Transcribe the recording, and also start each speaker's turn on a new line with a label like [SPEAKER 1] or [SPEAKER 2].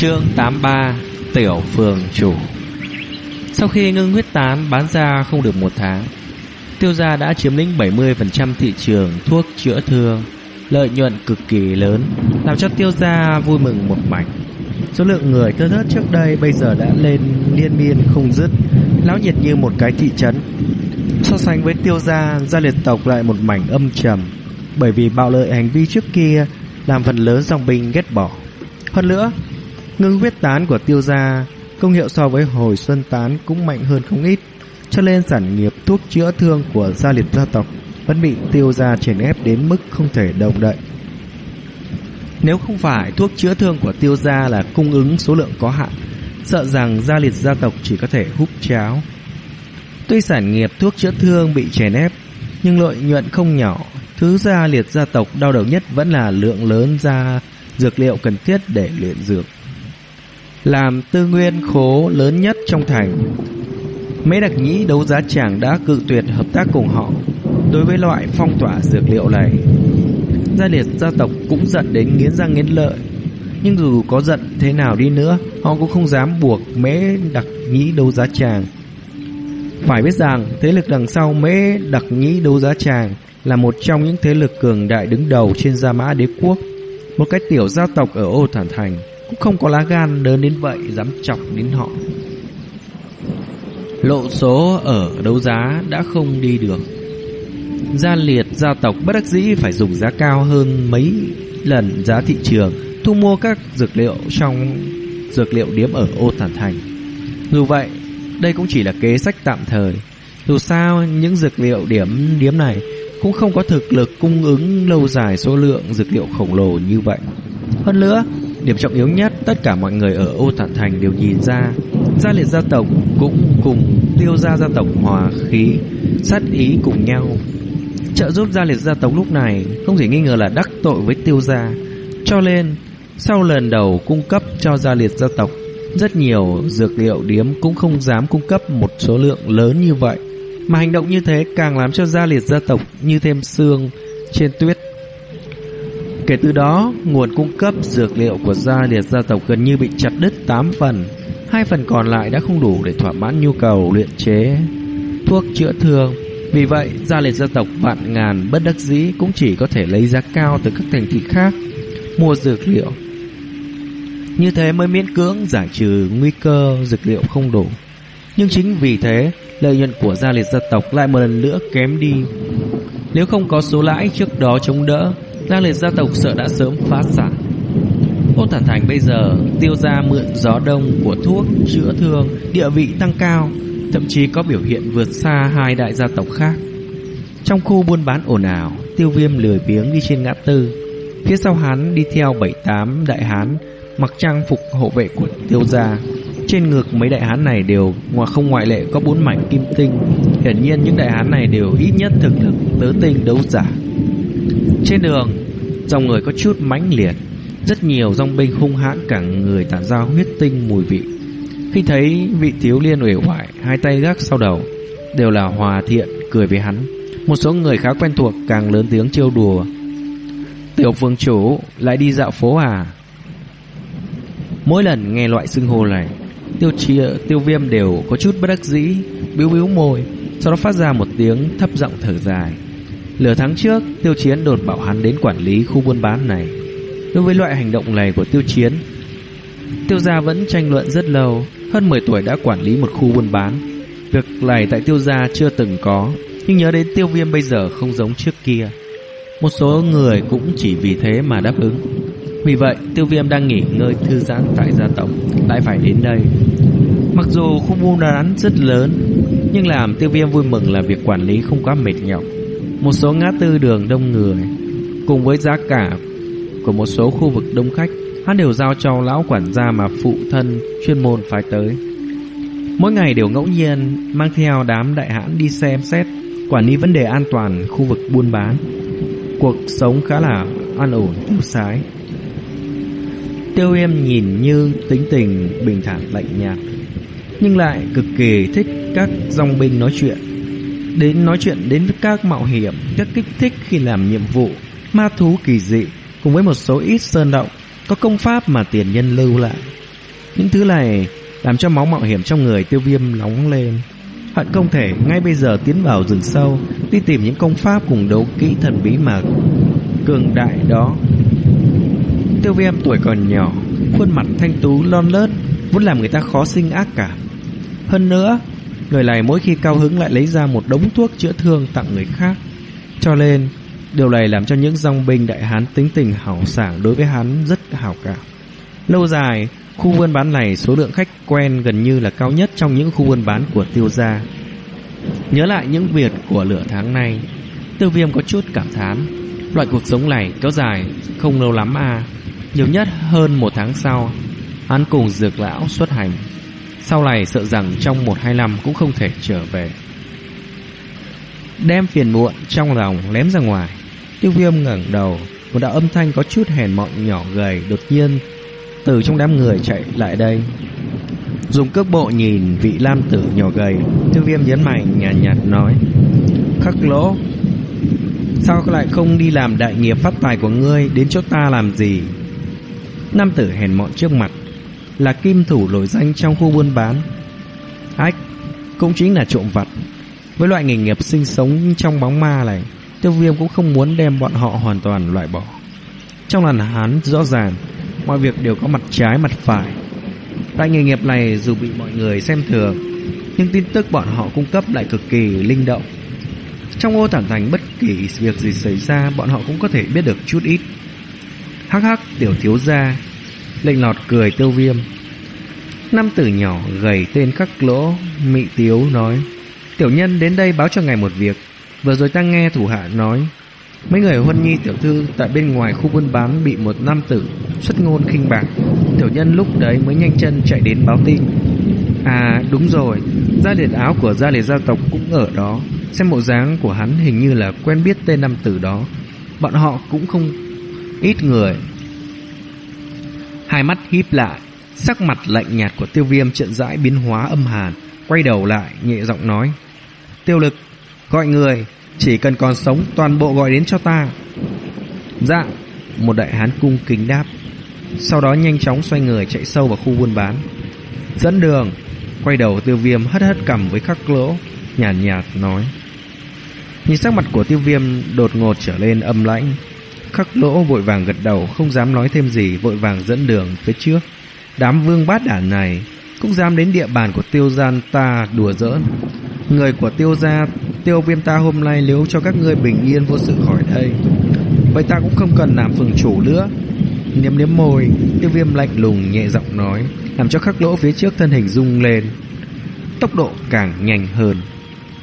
[SPEAKER 1] Chương 83 Tiểu Phường Chủ. Sau khi ngưng huyết tán bán ra không được một tháng Tiêu gia đã chiếm lĩnh 70% thị trường thuốc chữa thương Lợi nhuận cực kỳ lớn Làm cho tiêu gia vui mừng một mảnh. Số lượng người thưa thớt trước đây bây giờ đã lên liên miên không dứt Lão nhiệt như một cái thị trấn. So sánh với tiêu gia, gia liệt tộc lại một mảnh âm trầm Bởi vì bạo lợi hành vi trước kia Làm phần lớn dòng binh ghét bỏ. Hơn nữa Ngưng huyết tán của tiêu gia, Công hiệu so với hồi xuân tán cũng mạnh hơn không ít. Cho nên sản nghiệp thuốc chữa thương của gia liệt gia tộc Vẫn bị tiêu gia chèn ép đến mức không thể động đậy. Nếu không phải thuốc chữa thương của tiêu gia là cung ứng số lượng có hạn, Sợ rằng gia liệt gia tộc chỉ có thể hút cháo Tuy sản nghiệp thuốc chữa thương bị chèn ép, Nhưng lợi nhuận không nhỏ. Thứ gia liệt gia tộc đau đầu nhất vẫn là lượng lớn ra dược liệu cần thiết để luyện dược làm tư nguyên khố lớn nhất trong thành. Mấy đặc nhĩ đấu giá chàng đã cự tuyệt hợp tác cùng họ đối với loại phong tỏa dược liệu này. Gia liệt gia tộc cũng giận đến nghiến răng nghiến lợi. Nhưng dù có giận thế nào đi nữa, họ cũng không dám buộc mễ đặc nhĩ đấu giá chàng. Phải biết rằng, thế lực đằng sau mễ đặc nhĩ đấu giá chàng là một trong những thế lực cường đại đứng đầu trên Gia Mã Đế Quốc, một cái tiểu gia tộc ở Ô Thản Thành cũng không có lá gan lớn đến vậy dám chọc đến họ. Lộ số ở đấu giá đã không đi được. Gia liệt gia tộc bất đắc dĩ phải dùng giá cao hơn mấy lần giá thị trường thu mua các dược liệu trong dược liệu điếm ở ô thản thành. Dù vậy, đây cũng chỉ là kế sách tạm thời. Dù sao, những dược liệu điểm điếm này cũng không có thực lực cung ứng lâu dài số lượng dược liệu khổng lồ như vậy. Hơn nữa, Điểm trọng yếu nhất, tất cả mọi người ở ô thản thành đều nhìn ra, Gia liệt gia tộc cũng cùng tiêu gia gia tộc hòa khí, Sát ý cùng nhau. Trợ giúp gia liệt gia tộc lúc này Không thể nghi ngờ là đắc tội với tiêu gia. Cho nên, Sau lần đầu cung cấp cho gia liệt gia tộc, Rất nhiều dược liệu điếm cũng không dám cung cấp một số lượng lớn như vậy. Mà hành động như thế càng làm cho gia liệt gia tộc như thêm xương trên tuyết Kể từ đó, nguồn cung cấp dược liệu của gia liệt gia tộc gần như bị chặt đứt 8 phần. Hai phần còn lại đã không đủ để thỏa mãn nhu cầu luyện chế thuốc chữa thương. Vì vậy, gia liệt gia tộc vạn ngàn bất đắc dĩ cũng chỉ có thể lấy giá cao từ các thành thị khác mua dược liệu. Như thế mới miễn cưỡng giải trừ nguy cơ dược liệu không đủ. Nhưng chính vì thế, lợi nhuận của gia liệt gia tộc lại một lần nữa kém đi. Nếu không có số lãi trước đó chống đỡ, Giang liệt gia tộc sợ đã sớm phá sản. Ôn Thản Thành bây giờ tiêu ra mượn gió đông của thuốc, chữa thương, địa vị tăng cao, thậm chí có biểu hiện vượt xa hai đại gia tộc khác. Trong khu buôn bán ồn ào, tiêu viêm lười biếng đi trên ngã tư. Phía sau hắn đi theo bảy tám đại hán, mặc trang phục hộ vệ của tiêu gia. Trên ngực mấy đại hán này đều ngoài không ngoại lệ, có bốn mảnh kim tinh. Hiển nhiên những đại hán này đều ít nhất thực lực tứ tinh đấu giả trên đường, dòng người có chút mãnh liệt, rất nhiều dòng binh hung hãn cả người tản ra huyết tinh mùi vị. Khi thấy vị thiếu liên uể oải, hai tay gác sau đầu, đều là hòa thiện cười với hắn. Một số người khá quen thuộc càng lớn tiếng trêu đùa. Tiểu vương chủ lại đi dạo phố à? Mỗi lần nghe loại xưng hô này, tiêu chia, tiêu viêm đều có chút bất đắc dĩ, biếu biếu môi, sau đó phát ra một tiếng thấp giọng thở dài. Lửa tháng trước, Tiêu Chiến đột bảo hắn đến quản lý khu buôn bán này. Đối với loại hành động này của Tiêu Chiến, Tiêu gia vẫn tranh luận rất lâu, hơn 10 tuổi đã quản lý một khu buôn bán. Việc này tại Tiêu gia chưa từng có, nhưng nhớ đến Tiêu Viêm bây giờ không giống trước kia. Một số người cũng chỉ vì thế mà đáp ứng. Vì vậy, Tiêu Viêm đang nghỉ ngơi thư giãn tại gia tộc, lại phải đến đây. Mặc dù khu buôn bán rất lớn, nhưng làm Tiêu Viêm vui mừng là việc quản lý không quá mệt nhọc. Một số ngã tư đường đông người, Cùng với giá cả Của một số khu vực đông khách, Hắn đều giao cho lão quản gia mà phụ thân Chuyên môn phải tới. Mỗi ngày đều ngẫu nhiên Mang theo đám đại hãn đi xem xét, Quản lý vấn đề an toàn khu vực buôn bán. Cuộc sống khá là an ổn tiêu sái. Tiêu em nhìn như tính tình bình thản lạnh nhạt, Nhưng lại cực kỳ thích các dòng binh nói chuyện đến nói chuyện đến với các mạo hiểm, các kích thích khi làm nhiệm vụ, ma thú kỳ dị, cùng với một số ít sơn động, có công pháp mà tiền nhân lưu lại. Những thứ này làm cho máu mạo hiểm trong người tiêu viêm nóng lên. Hận không thể ngay bây giờ tiến vào rừng sâu, đi tìm những công pháp cùng đấu kỹ thần bí mà cường đại đó. Tiêu viêm tuổi còn nhỏ, khuôn mặt thanh tú lon lớt, vốn làm người ta khó sinh ác cảm. Hơn nữa, người này mỗi khi cao hứng lại lấy ra một đống thuốc chữa thương tặng người khác. Cho nên, điều này làm cho những dòng binh đại hán tính tình hảo sảng đối với hắn rất hảo cảm. Lâu dài, khu buôn bán này số lượng khách quen gần như là cao nhất trong những khu buôn bán của tiêu gia. Nhớ lại những việc của lửa tháng này, tiêu viêm có chút cảm thán. Loại cuộc sống này kéo dài không lâu lắm à, nhiều nhất hơn một tháng sau, hắn cùng dược lão xuất hành. Sau này sợ rằng trong một hai năm cũng không thể trở về. Đem phiền muộn trong lòng lém ra ngoài, tiêu viêm ngẩng đầu, một đạo âm thanh có chút hèn mọn nhỏ gầy đột nhiên từ trong đám người chạy lại đây. Dùng cước bộ nhìn vị lam tử nhỏ gầy, tiêu viêm nhấn mạnh nhàn nhạt, nhạt nói. Khắc lỗ, sao lại không đi làm đại nghiệp phát tài của ngươi đến chỗ ta làm gì? Nam tử hèn mọn trước mặt là kim thủ nổi danh trong khu buôn bán. Ách, cũng chính là trộm vặt. Với loại nghề nghiệp sinh sống trong bóng ma này, tiêu viêm cũng không muốn đem bọn họ hoàn toàn loại bỏ. Trong làn hắn rõ ràng, mọi việc đều có mặt trái mặt phải. Loại nghề nghiệp này dù bị mọi người xem thường, nhưng tin tức bọn họ cung cấp lại cực kỳ linh động. Trong ô tản thành bất kỳ việc gì xảy ra, bọn họ cũng có thể biết được chút ít. Hắc hắc tiểu thiếu gia, lệnh lọt cười tiêu viêm. Năm tử nhỏ gầy tên khắc lỗ, mị tiếu nói, tiểu nhân đến đây báo cho ngài một việc. Vừa rồi ta nghe thủ hạ nói, Mấy người huân nhi tiểu thư tại bên ngoài khu buôn bán bị một nam tử xuất ngôn khinh bạc. Tiểu nhân lúc đấy mới nhanh chân chạy đến báo tin. À đúng rồi, gia liệt áo của gia liệt gia tộc cũng ở đó. Xem bộ dáng của hắn hình như là quen biết tên nam tử đó. Bọn họ cũng không ít người. Hai mắt híp lại, sắc mặt lạnh nhạt của tiêu viêm chợt rãi biến hóa âm hàn, quay đầu lại nhẹ giọng nói. Tiêu lực, gọi người, chỉ cần còn sống toàn bộ gọi đến cho ta. Dạ. Một đại hán cung kính đáp Sau đó nhanh chóng xoay người chạy sâu vào khu buôn bán. Dẫn đường. Quay đầu tiêu viêm hất hất cầm với khắc lỗ Nhàn nhạt, nhạt nói. Nhìn sắc mặt của tiêu viêm đột ngột trở lên âm lãnh Khắc lỗ vội vàng gật đầu, Không dám nói thêm gì, Vội vàng dẫn đường phía trước. Đám vương bát đản này Cũng dám đến địa bàn của tiêu gian ta đùa giỡn. Người của tiêu gia, Tiêu viêm ta hôm nay nếu cho các ngươi bình yên vô sự khỏi đây, Vậy ta cũng không cần làm phường chủ nữa. Niếm niếm môi, Tiêu viêm lạnh lùng nhẹ giọng nói, Làm cho khắc lỗ phía trước thân hình rung lên. Tốc độ càng nhanh hơn.